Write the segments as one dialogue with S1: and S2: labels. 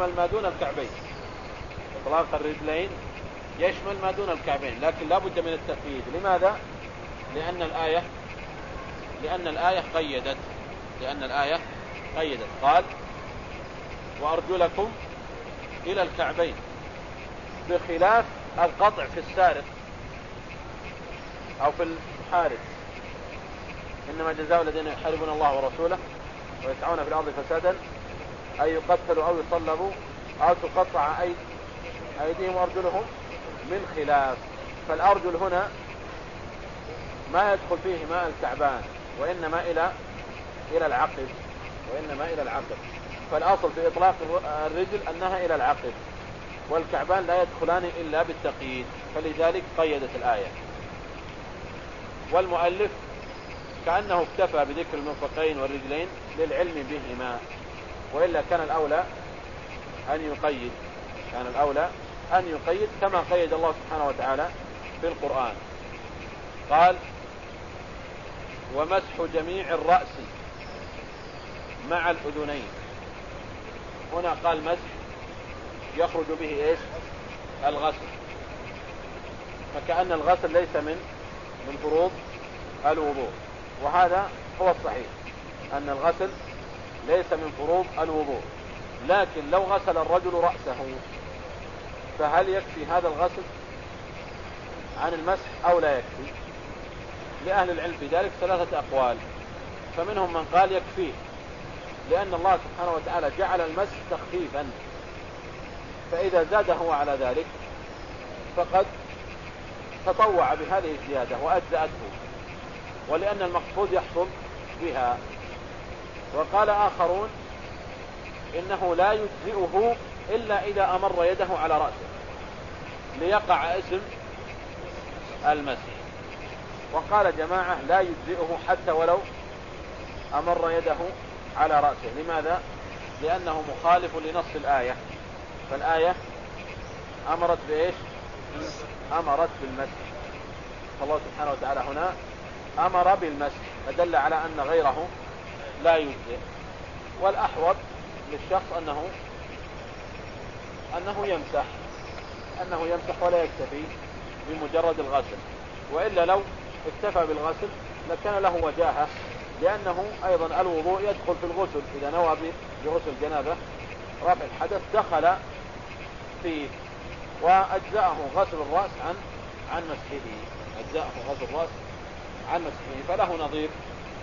S1: يشمل ما دون الكعبين. إطلاق الرجلين يشمل ما دون الكعبين لكن لا بد من التقييد لماذا؟ لأن الآية لأن الآية قيدت لأن الآية قيدت. قال وأرجلكم إلى الكعبين بخلاف القطع في السارق أو في الحارس. إنما جزاء الذين يحاربون الله ورسوله ويسعون في الأرض فسادا أن يقتلوا أو يصلبوا أو تقطع أيديهم وأرجلهم من خلاف. فالأرجل هنا ما يدخل فيه ماء الكعبان وإنما إلى إلى العقب وإنما إلى العقب فالأصل في إطلاق الرجل أنها إلى العقب والكعبان لا يدخلان إلا بالتقييد. فلذلك قيدت الآية. والمؤلف كأنه اكتفى بذكر المرفقين والرجلين للعلم بهما. وإلا كان الأولى أن يقيد كان الأولى أن يقيد كما قيد الله سبحانه وتعالى في القرآن. قال ومسح جميع الرأس مع الأذنين. هنا قال مسح يخرج به إيش؟ الغسل. فكأن الغسل ليس من من فروض الوضوء. وهذا هو الصحيح أن الغسل ليس من فروض الوضوء لكن لو غسل الرجل رأسه فهل يكفي هذا الغسل؟ عن المسح أو لا يكفي؟ لأهل العلم في ذلك ثلاثة أقوال. فمنهم من قال يكفيه لأن الله سبحانه وتعالى جعل المسح تخفيفا. فإذا زاد هو على ذلك فقد تطوع بهذه الزيادة وأجزأته. ولأن المقصود يحصل بها وقال آخرون إنه لا يجزئه إلا إذا أمر يده على رأسه ليقع اسم المسيح. وقال جماعة لا يجزئه حتى ولو أمر يده على رأسه. لماذا؟ لأنه مخالف لنص الآية. فالآية أمرت بإيش؟ أمرت بالمسح فالله سبحانه وتعالى هنا أمر بالمسح فدل على أن غيره لا يجزئ والأحوط للشخص أنه أنه يمسح. أنه يمسح ولا يكتفي بمجرد الغسل. وإلا لو اكتفى بالغسل لكان له وجاهة لأنه أيضا الوضوء يدخل في الغسل. إذا نوى بغسل جنابه رفع الحدث دخل فيه وأجزأه غسل الرأس عن عن مسحه. أجزأه غسل الرأس عن مسحه. فله نظير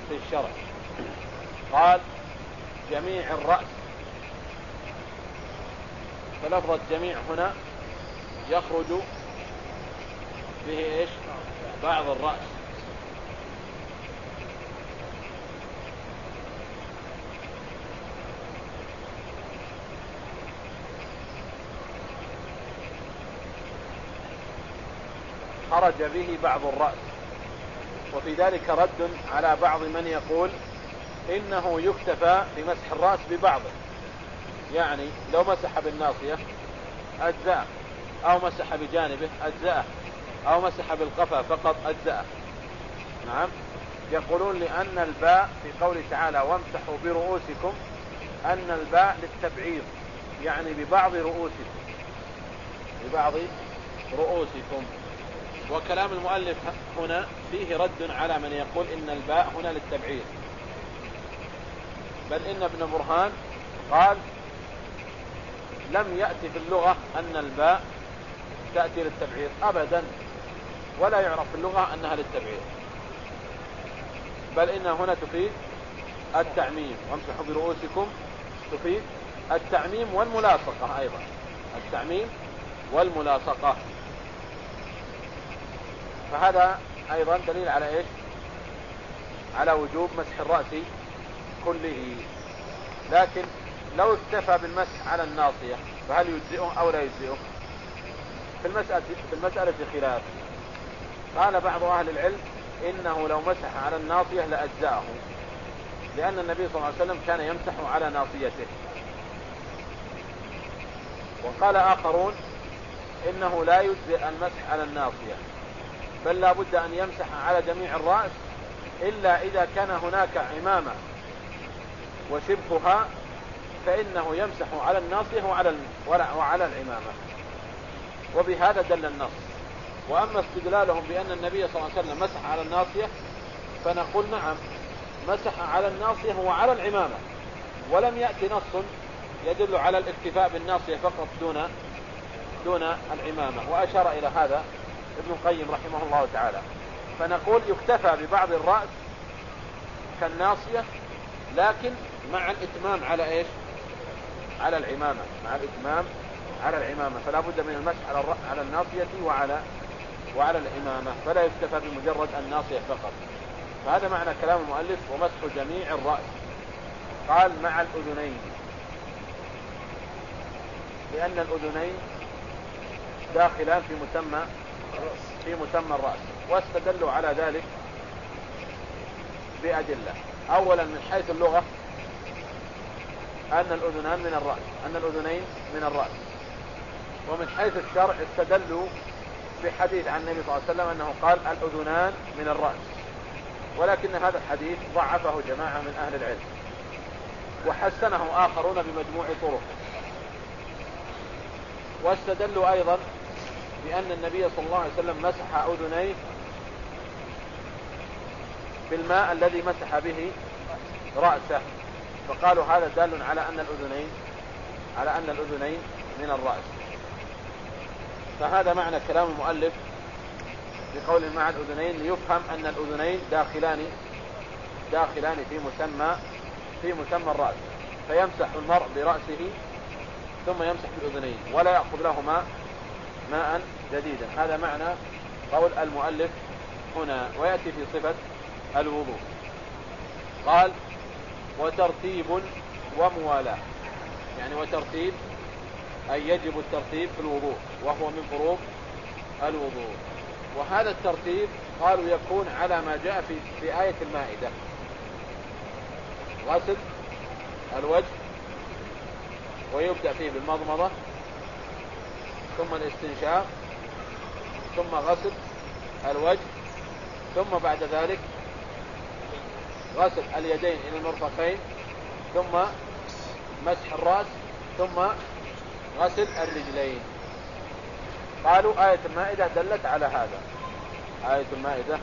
S1: في الشرع. قال جميع الرأس. فلفظ الجميع هنا يخرج به إيش؟ بعض الرأس. خرج به بعض الرأس. وفي ذلك رد على بعض من يقول إنه يكتفى بمسح الرأس ببعضه. يعني لو مسح بالناصية أجزاء أو مسح بجانبه أجزاء أو مسح بالقفا فقط أجزاء نعم؟ يقولون لأن الباء في قوله تعالى وامسحوا برؤوسكم أن الباء للتبعيض يعني ببعض رؤوسكم. ببعض رؤوسكم. وكلام المؤلف هنا فيه رد على من يقول إن الباء هنا للتبعيض. بل إن ابن برهان قال لم يأتي في اللغة أن الباء تأتي للتبعيض أبدا ولا يعرف في اللغة أنها للتبعيض. بل إنها هنا تفيد التعميم. وامسحوا برؤوسكم. تفيد التعميم والملاصقة أيضا. التعميم والملاصقة. فهذا أيضا دليل على إيش؟ على وجوب مسح الرأس كله. لكن لو اكتفى بالمسح على الناصية فهل يجزئه أو لا يجزئه؟ في المسألة, في المسألة خلاف. قال بعض أهل العلم إنه لو مسح على الناصية لأجزأه لأن النبي صلى الله عليه وسلم كان يمسح على ناصيته. وقال آخرون إنه لا يجزئ المسح على الناصية بل لا بد أن يمسح على جميع الرأس إلا إذا كان هناك عمامة وشبهها فإنه يمسح على الناصية وعلى وعلى العمامة. وبهذا دل النص. وأما استدلالهم بأن النبي صلى الله عليه وسلم مسح على الناصية فنقول نعم مسح على الناصية وعلى العمامة. ولم يأتي نص يدل على الاكتفاء بالناصية فقط دون دون العمامة. وأشار إلى هذا ابن القيم رحمه الله تعالى. فنقول يكتفى ببعض الرأس كالناصية لكن مع الإتمام على إيش؟ على العمامة مع الإتمام على العمامة. فلا بد من المسح على على الناصية وعلى وعلى العمامة. فلا يكتفى بمجرد الناصية فقط. فهذا معنى كلام المؤلف ومسح جميع الرأس. قال مع الأذنين. لأن الأذنين داخلان في مسمى في مسمى الرأس. واستدلوا على ذلك بأدلة. أولا من حيث اللغة أن الأذنان من الرأس أن الأذنين من الرأس. ومن حيث الشرع استدلوا بحديث عن النبي صلى الله عليه وسلم أنه قال الأذنان من الرأس. ولكن هذا الحديث ضعفه جماعة من أهل العلم. وحسنه آخرون بمجموع طرق. واستدلوا أيضا بأن النبي صلى الله عليه وسلم مسح أذنيه بالماء الذي مسح به رأسه. فقالوا هذا دال على أن الأذنين على أن الأذنين من الرأس. فهذا معنى كلام المؤلف بقول مع الأذنين ليفهم أن الأذنين داخلان داخلان في مسمى في مسمى الرأس. فيمسح المرء برأسه ثم يمسح بالأذنين ولا يأخذ لهما ماء جديدا. هذا معنى قول المؤلف هنا ويأتي في صفة الوضوء. قال وترتيب وموالاة. يعني وترتيب أي يجب الترتيب في الوضوء وهو من فروض الوضوء. وهذا الترتيب قالوا يكون على ما جاء في, في آية المائدة. غسل الوجه ويبدأ فيه بالمضمضة ثم الاستنشاق ثم غسل الوجه ثم بعد ذلك غسل اليدين إلى المرفقين ثم مسح الرأس ثم غسل الرجلين. قالوا آية المائدة دلت على هذا. آية المائدة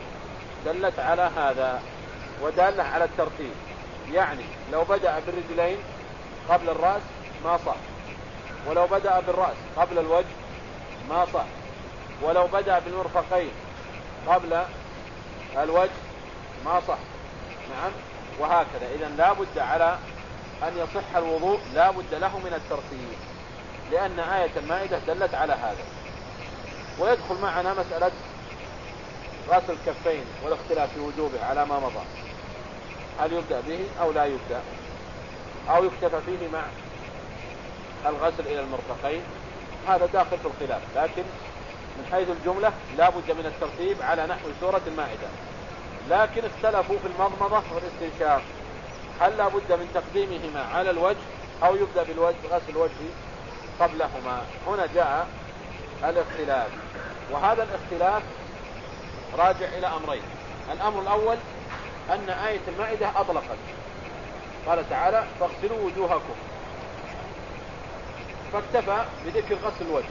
S1: دلت على هذا ودالة على الترتيب. يعني لو بدأ بالرجلين قبل الرأس ما صح ولو بدأ بالرأس قبل الوجه ما صح ولو بدأ بالمرفقين قبل الوجه ما صح نعم. وهكذا. إذا لا بد على أن يصح الوضوء لا بد له من الترتيب لأن آية المائدة دلت على هذا. ويدخل معنا مسألة غسل الكفين والاختلاف في وجوبه على ما مضى. هل يبدأ به أو لا يبدأ؟ أو يكتفى فيه مع الغسل إلى المرفقين هذا داخل في الخلاف لكن من حيث الجملة لا بد من الترتيب على نحو سورة المائدة. لكن اختلفوا في المضمضة والاستنشاق. هل لا بد من تقديمهما على الوجه أو يبدأ بالوجه غسل الوجه قبلهما؟ هنا جاء الاختلاف. وهذا الاختلاف راجع إلى أمرين. الأمر الأول أن آية المائدة أطلقت. قال تعالى فاغسلوا وجوهكم. فاكتفى بذكر غسل الوجه.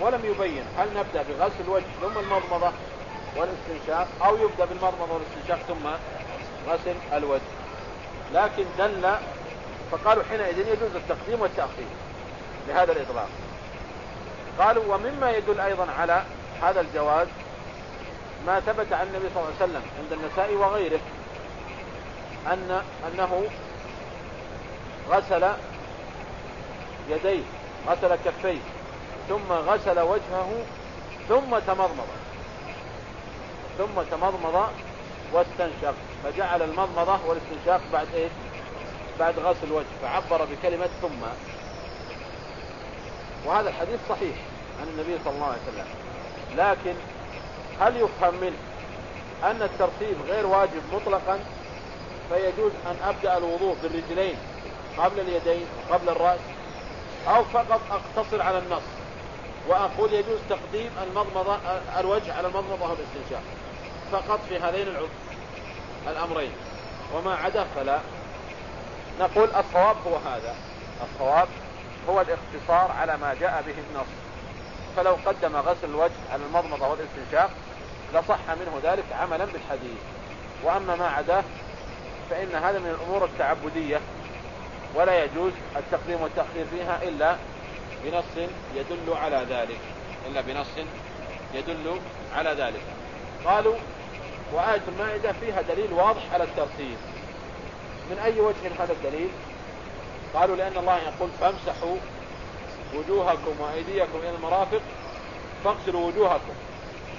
S1: ولم يبين هل نبدأ بغسل الوجه ثم المضمضة والاستنشاق أو يبدأ بالمضمضة والاستنشاق ثم غسل الوجه. لكن دل فقالوا حينئذ يجوز التقديم والتأخير لهذا الإطلاق. قالوا ومما يدل أيضا على هذا الجواز ما ثبت عن النبي صلى الله عليه وسلم عند النساء وغيره أن أنه غسل يديه غسل كفيه ثم غسل وجهه ثم تمضمض ثم تمضمض واستنشق. فجعل المضمضة والاستنشاق بعد إيش بعد غسل الوجه. فعبر بكلمة ثم. وهذا الحديث صحيح عن النبي صلى الله عليه وسلم. لكن هل يفهم منه أن الترتيب غير واجب مطلقا؟ فيجوز أن أبدأ الوضوء بالرجلين قبل اليدين وقبل الرأس أو فقط أقتصر على النص. وأقول يجوز تقديم المضمضة الوجه على المضمضة والاستنشاق. فقط في هذين الأمرين. وما عدا فلا. نقول الصواب هو هذا. الصواب هو الاختصار على ما جاء به النص. فلو قدم غسل الوجه على المضمضة والاستنشاق لصح منه ذلك عملا بالحديث. وأما ما عداه فإن هذا من الأمور التعبدية. ولا يجوز التقديم والتأخير فيها إلا بنص يدل على ذلك. إلا بنص يدل على ذلك. قالوا وآية المائدة فيها دليل واضح على الترتيب. من أي وجه هذا الدليل؟ قالوا لأن الله يقول فامسحوا وجوهكم وأيديكم إلى المرافق فاغسلوا وجوهكم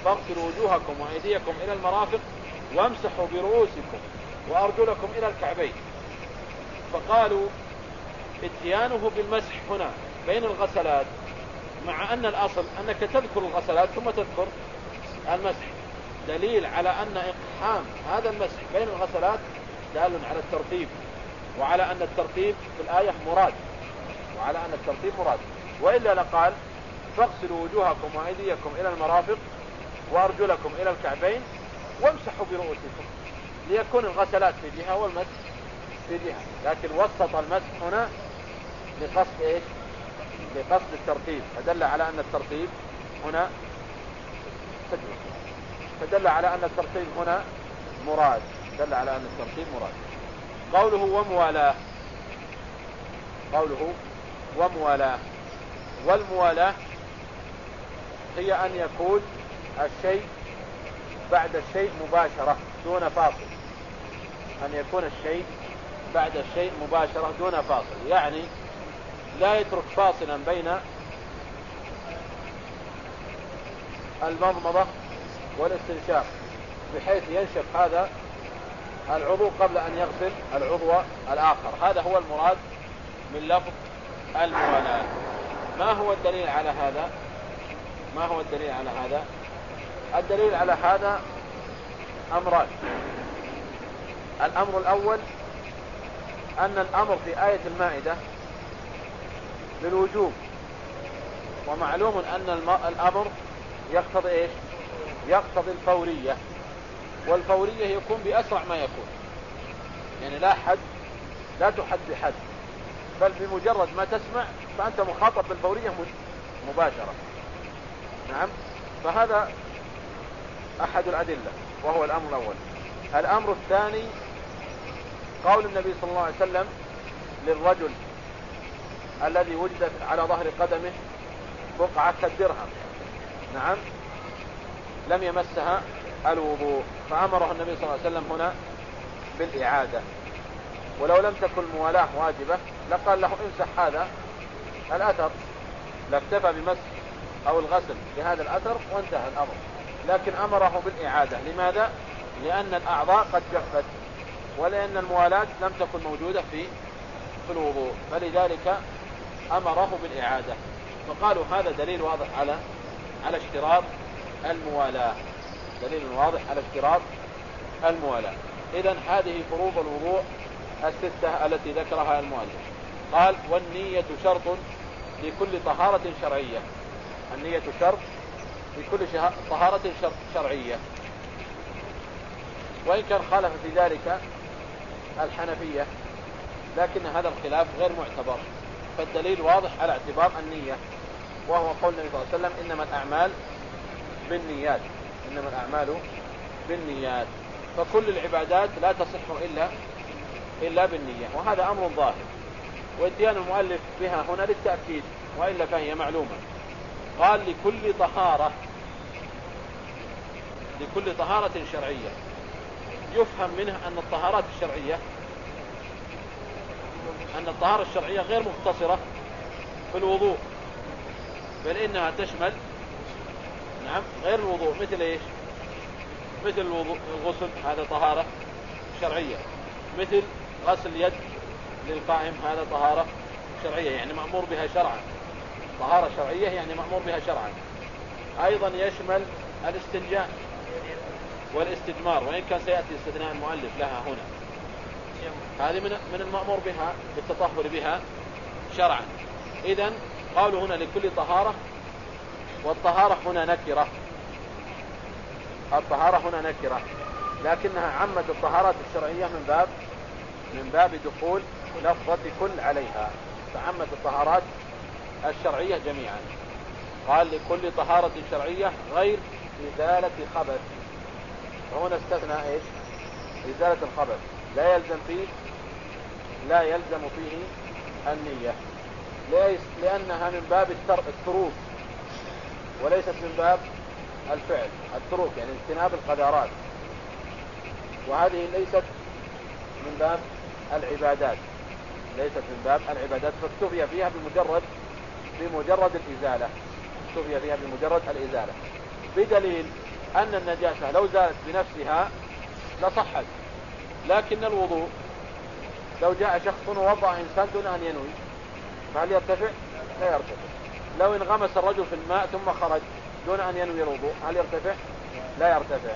S1: فاغسلوا وجوهكم وأيديكم إلى المرافق وامسحوا برؤوسكم وأرجلكم إلى الكعبين. فقالوا اتيانه بالمسح هنا بين الغسلات مع أن الأصل أنك تذكر الغسلات ثم تذكر المسح. دليل على أن إقحام هذا المسح بين الغسلات دال على الترتيب وعلى أن الترتيب في الآية مراد وعلى أن الترتيب مراد. وإلا لقال فاغسلوا وجوهكم وأيديكم إلى المرافق وأرجلكم إلى الكعبين وامسحوا برؤوسكم ليكون الغسلات في جهة والمسح في جهة. لكن وسط المسح هنا لقصد إيش؟ لقصد الترتيب فدل على أن الترتيب هنا فدل على أن الترتيب هنا مراد. دل على أن الترتيب مراد. قوله وموالاه قوله وموالاه والموالاة هي أن يكون الشيء بعد الشيء مباشرة دون فاصل. أن يكون الشيء بعد الشيء مباشرة دون فاصل. يعني لا يترك فاصلا بين المضمضة والاستنشاق بحيث ينشف هذا العضو قبل أن يغسل العضو الآخر. هذا هو المراد من لفظ الموالاة. ما هو الدليل على هذا؟ ما هو الدليل على هذا؟ الدليل على هذا أمران. الأمر الأول أن الأمر في آية المائدة للوجوب ومعلوم أن الأمر يقتضي إيش؟ يقتضي الفورية والفورية يكون بأسرع ما يكون. يعني لا حد لا تحد بحد. بل بمجرد ما تسمع فأنت مخاطب بالفورية مباشرة. نعم؟ فهذا أحد الأدلة وهو الأمر الأول. الأمر الثاني قول النبي صلى الله عليه وسلم للرجل الذي وجدت على ظهر قدمه بقعة كالدرهم نعم؟ لم يمسها الوضوء فأمره النبي صلى الله عليه وسلم هنا بالإعادة. ولو لم تكن الموالاة واجبة لقال له امسح هذا الأثر. لاكتفى بمسح أو الغسل بهذا الأثر وانتهى الأمر. لكن أمره بالإعادة. لماذا؟ لأن الأعضاء قد جفت ولأن الموالاة لم تكن موجودة في في الوضوء. فلذلك أمره بالإعادة. فقالوا هذا دليل واضح على على اشتراط الموالاة. دليل واضح على اشتراط الموالاة. إذا هذه فروض الوضوء الستة التي ذكرها المؤلف. قال والنية شرط لكل طهارة شرعية. النية شرط لكل طهارة شرعية. وإن كان خالف في ذلك الحنفية لكن هذا الخلاف غير معتبر. فالدليل واضح على اعتبار النية. وهو قول النبي صلى الله عليه وسلم إنما الأعمال بالنيات إنما الأعمال بالنيات. فكل العبادات لا تصح إلا إلا بالنية وهذا أمر ظاهر. واتيان المؤلف بها هنا للتأكيد وإلا فهي معلومة. قال لكل طهارة لكل طهارة شرعية. يفهم منه أن الطهارات الشرعية أن الطهارة الشرعية غير مقتصرة في الوضوء بل إنها تشمل نعم غير الوضوء مثل إيش؟ مثل الوضوء الغسل هذا طهارة شرعية. مثل غسل يد للقائم هذا طهارة شرعية يعني مأمور بها شرعا. طهارة شرعية يعني مأمور بها شرعا. أيضا يشمل الاستنجاء والاستجمار وإن كان سيأتي استثناء المؤلف لها هنا. هذه من من المأمور بها بالتطهر بها شرعا. إذا قالوا هنا لكل طهارة والطهارة هنا نكرة. الطهارة هنا نكرة. لكنها عمت الطهارات الشرعية من باب من باب دخول لفظة كل عليها. تعمت الطهارات الشرعية جميعا. قال لكل طهارة شرعية غير إزالة خبث وهنا استثنى إيش؟ إزالة الخبث لا يلزم فيه لا يلزم فيه النية. لأنها من باب التروك. وليست من باب الفعل التروك يعني اجتناب القذارات وهذه ليست من باب العبادات ليست من باب العبادات فاكتفي فيها بمجرد بمجرد الإزالة. اكتفي فيها بمجرد الإزالة. بدليل أن النجاسة لو زالت بنفسها لصحت لكن الوضوء لو جاء شخص ووضع إنسان دون أن ينوي فهل يرتفع؟ لا يرتفع. لو انغمس الرجل في الماء ثم خرج دون أن ينوي الوضوء هل يرتفع؟ لا يرتفع.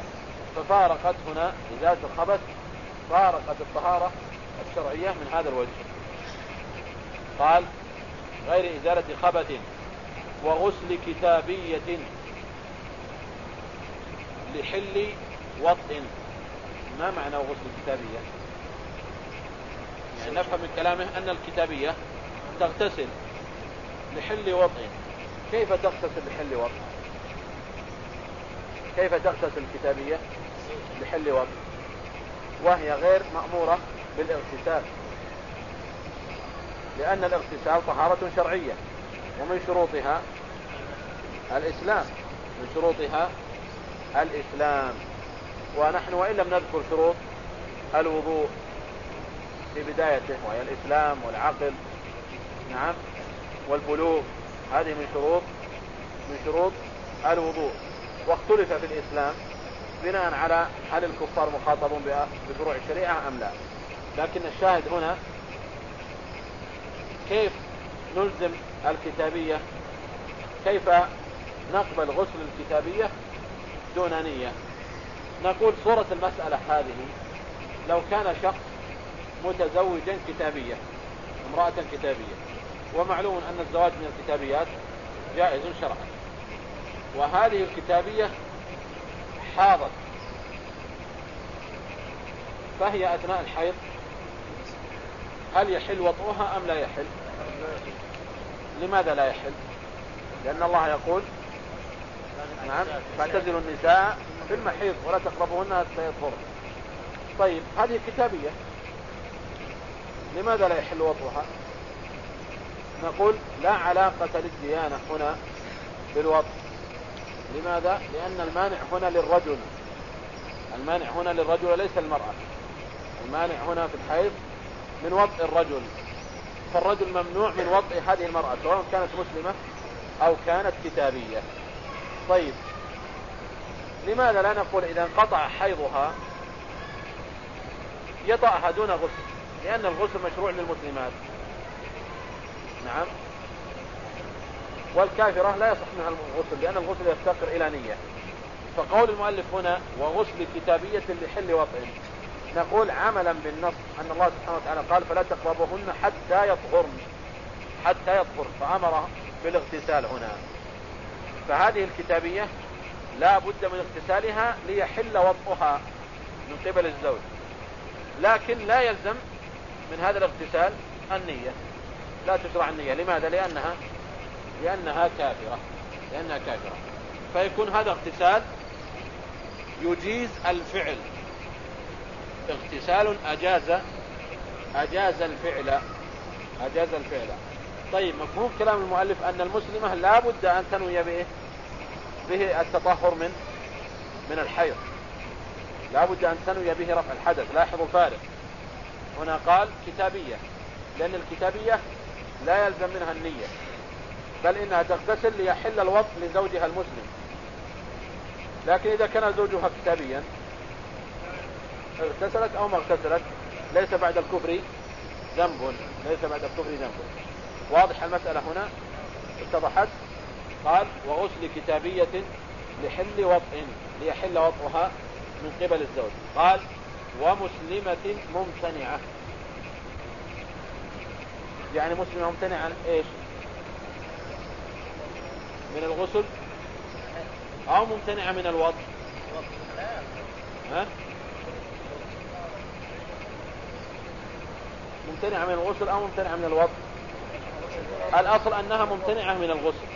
S1: ففارقت هنا إزالة الخبث فارقت الطهارة الشرعية من هذا الوجه. قال غير إزالة خبث وغسل كتابية لحل وطء ما معنى غسل الكتابية؟ يعني نفهم من كلامه أن الكتابية تغتسل. لحل وطء كيف تغتسل لحل وطء كيف تغتسل الكتابية لحل وطء وهي غير مأمورة بالاغتسال. لأن الاغتسال طهارة شرعية ومن شروطها الإسلام. من شروطها الإسلام. ونحن وإن لم نذكر شروط الوضوء في بدايته وهي الإسلام والعقل. نعم. والبلوغ. هذه من شروط من شروط الوضوء. واختلف في الإسلام بناء على هل الكفار مخاطبون بفروع الشريعة أم لا. لكن الشاهد هنا كيف نلزم الكتابية؟ كيف نقبل غسل الكتابية؟ دون نية. نقول صورة المسألة هذه لو كان شخص متزوجا كتابية امرأة كتابية ومعلوم أن الزواج من الكتابيات جائز شرعا. وهذه الكتابية حاضت. فهي أثناء الحيض. هل يحل وطئها أم لا يحل؟ لماذا لا يحل؟ لأن الله يقول نعم فاعتزلوا النساء في المحيض ولا تقربوهن حتى يطهرن. طيب هذه كتابية. لماذا لا يحل وطئها؟ نقول لا علاقة للديانة هنا بالوطء لماذا؟ لأن المانع هنا للرجل. المانع هنا للرجل وليس المرأة. المانع هنا في الحيض من وطء الرجل. فالرجل ممنوع من وطء هذه المرأة سواء كانت مسلمة أو كانت كتابية. طيب لماذا لا نقول إذا انقطع حيضها يطأها دون غسل؟ لأن الغسل مشروع للمسلمات. نعم. والكافرة لا يصح منها الغسل لأن الغسل يفتقر إلى نية. فقول المؤلف هنا وغسل كتابية لحل وطئ نقول عملا بالنص أن الله سبحانه وتعالى قال فلا تقربهن حتى يطهرن. حتى يطهر فأمر بالاغتسال هنا. فهذه الكتابية لا بد من اغتسالها ليحل وطئها من قبل الزوج. لكن لا يلزم من هذا الاغتسال النية. لا تشرع النية لماذا؟ لأنها لأنها كافرة. لأنها كافرة. فيكون هذا اغتسال يجيز الفعل. اغتسال أجاز أجاز الفعل. أجاز الفعل. طيب مفهوم كلام المؤلف أن المسلمة لا بد أن تنوي به به التطهر من من الحيض. لا بد أن تنوي به رفع الحدث. لاحظوا الفارق. هنا قال كتابية. لأن الكتابية لا يلزم منها النية بل إنها تغتسل ليحل الوضع لزوجها المسلم. لكن إذا كان زوجها كتابيا اغتسلت أو ما اغتسلت ليس بعد الكفر ذنب ليس بعد الكفر ذنب. واضح المسألة هنا؟ اتضحت؟ قال وغسل كتابية لحل وطء ليحل وطئها من قبل الزوج. قال ومسلمة ممتنعة. يعني مسلمة ممتنعة عن إيش؟ من الغسل؟ أو ممتنعة من الوضع؟ ها؟ ممتنعة من الغسل أو ممتنعة من الوضع؟ الأصل أنها ممتنعة من الغسل.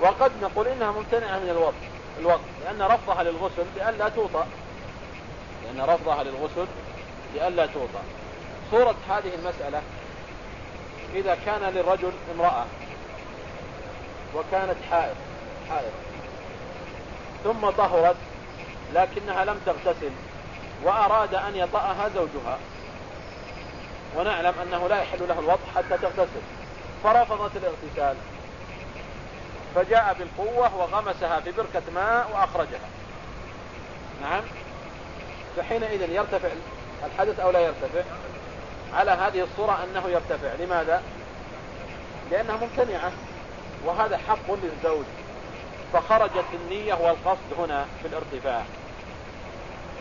S1: وقد نقول إنها ممتنعة من الوضع الوضع لأن رفضها للغسل لئلا توطأ. لأن رفضها للغسل لئلا توطأ. صورة هذه المسألة إذا كان للرجل امرأة وكانت حائض حائض. ثم طهرت لكنها لم تغتسل وأراد أن يطأها زوجها. ونعلم أنه لا يحل له الوضع حتى تغتسل. فرفضت الاغتسال. فجاء بالقوة وغمسها في بركة ماء وأخرجها. نعم. فحينئذ يرتفع الحدث أو لا يرتفع؟ على هذه الصورة أنه يرتفع. لماذا؟ لأنها ممتنعة وهذا حق للزوج. فخرجت النية والقصد هنا في الارتفاع.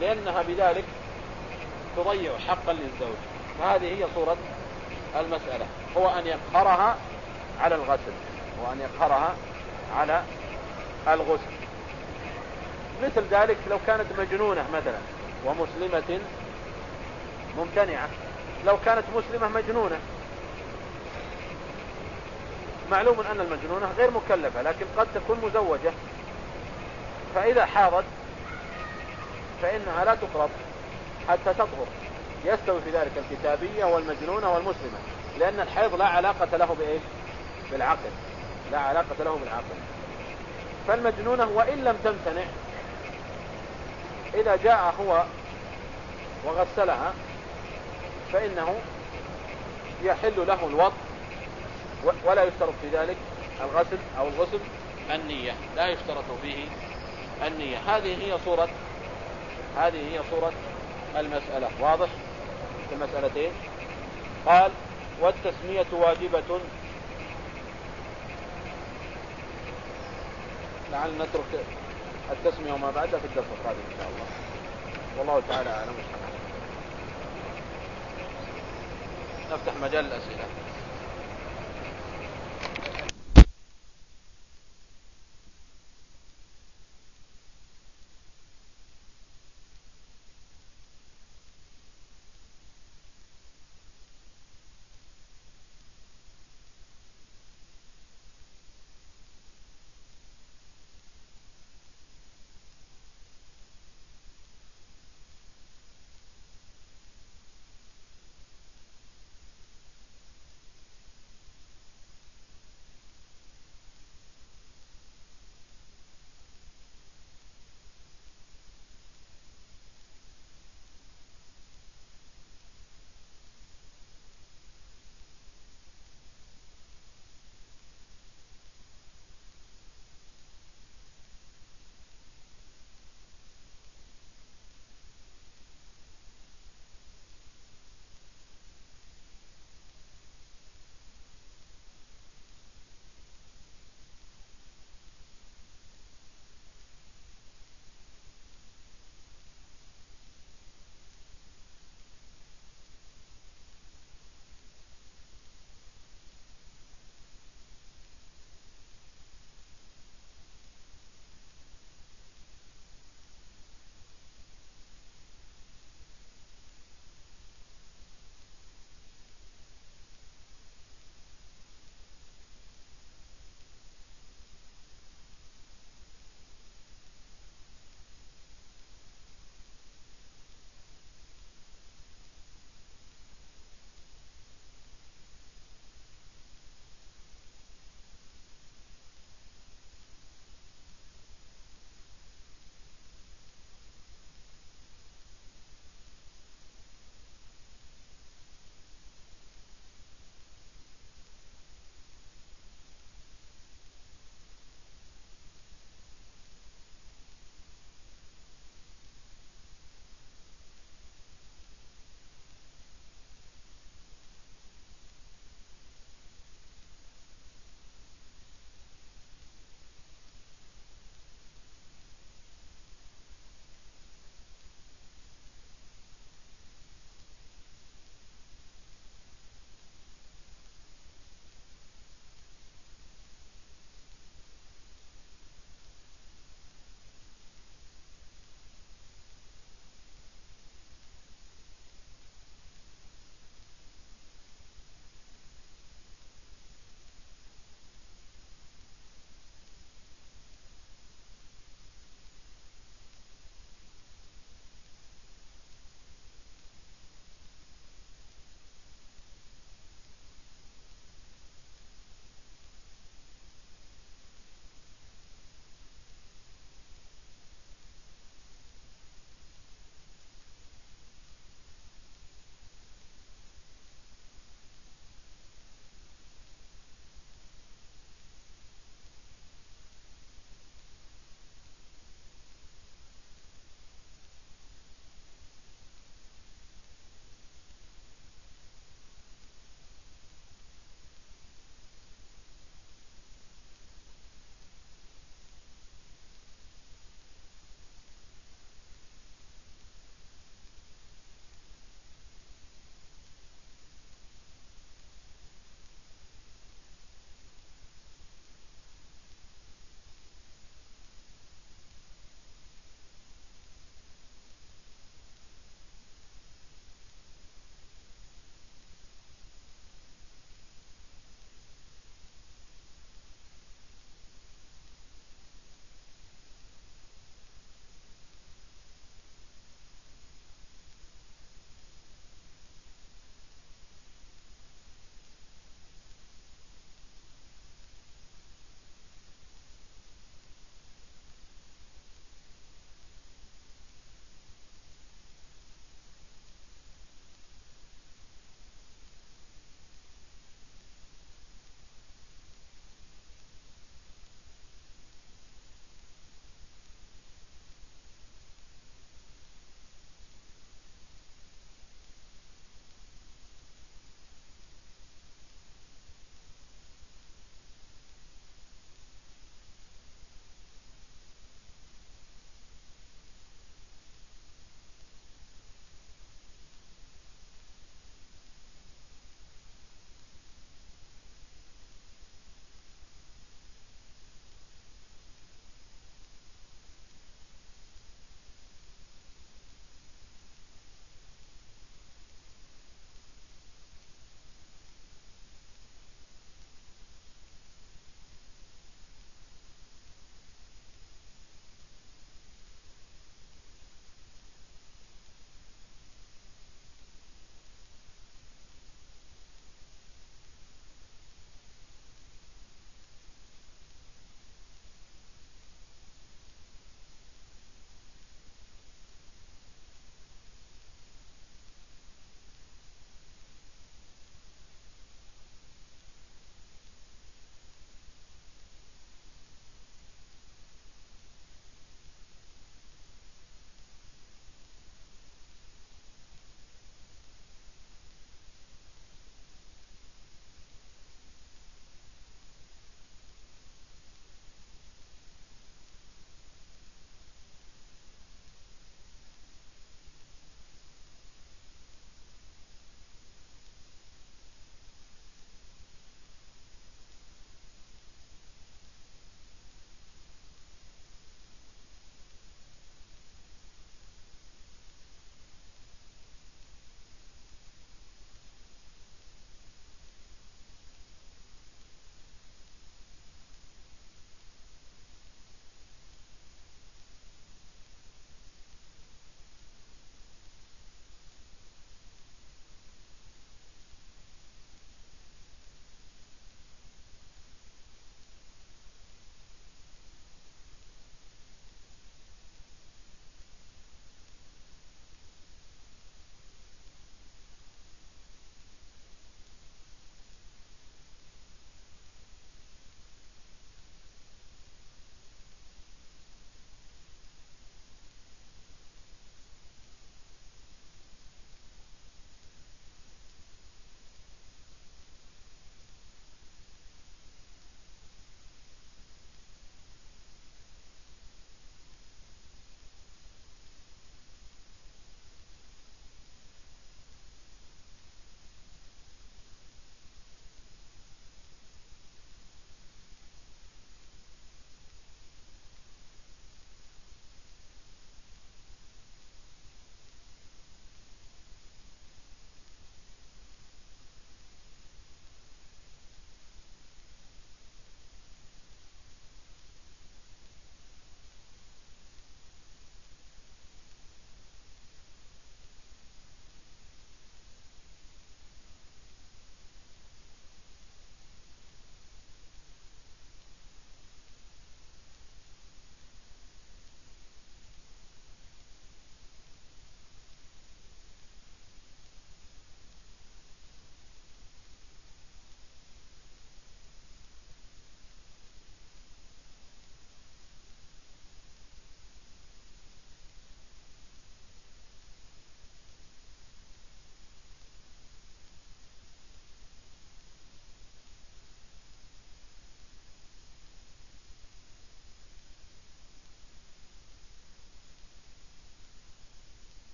S1: لأنها بذلك تضيع حقا للزوج. فهذه هي صورة المسألة. هو أن يقهرها على الغسل وأن يقهرها على الغسل. مثل ذلك لو كانت مجنونة مثلا ومسلمة ممتنعة. لو كانت مسلمة مجنونة. معلوم أن المجنونة غير مكلفة لكن قد تكون مزوجة. فإذا حاضت فإنها لا تقرب حتى تطهر. يستوي في ذلك الكتابية والمجنونة والمسلمة لأن الحيض لا علاقة له بإيش؟ بالعقل. لا علاقة له بالعقل. فالمجنونة وإن لم تمتنع إذا جاء هو وغسلها فإنه يحل له الوط ولا يشترط في ذلك الغسل أو الغسل النية لا يشترط فيه النية. هذه هي صورة هذه هي صورة المسألة. واضح؟ المسألتين قال والتسمية واجبة. لعل نترك التسمية وما بعدها في الدرس القادم إن شاء الله. والله تعالى أعلم. نفتح مجال الأسئلة.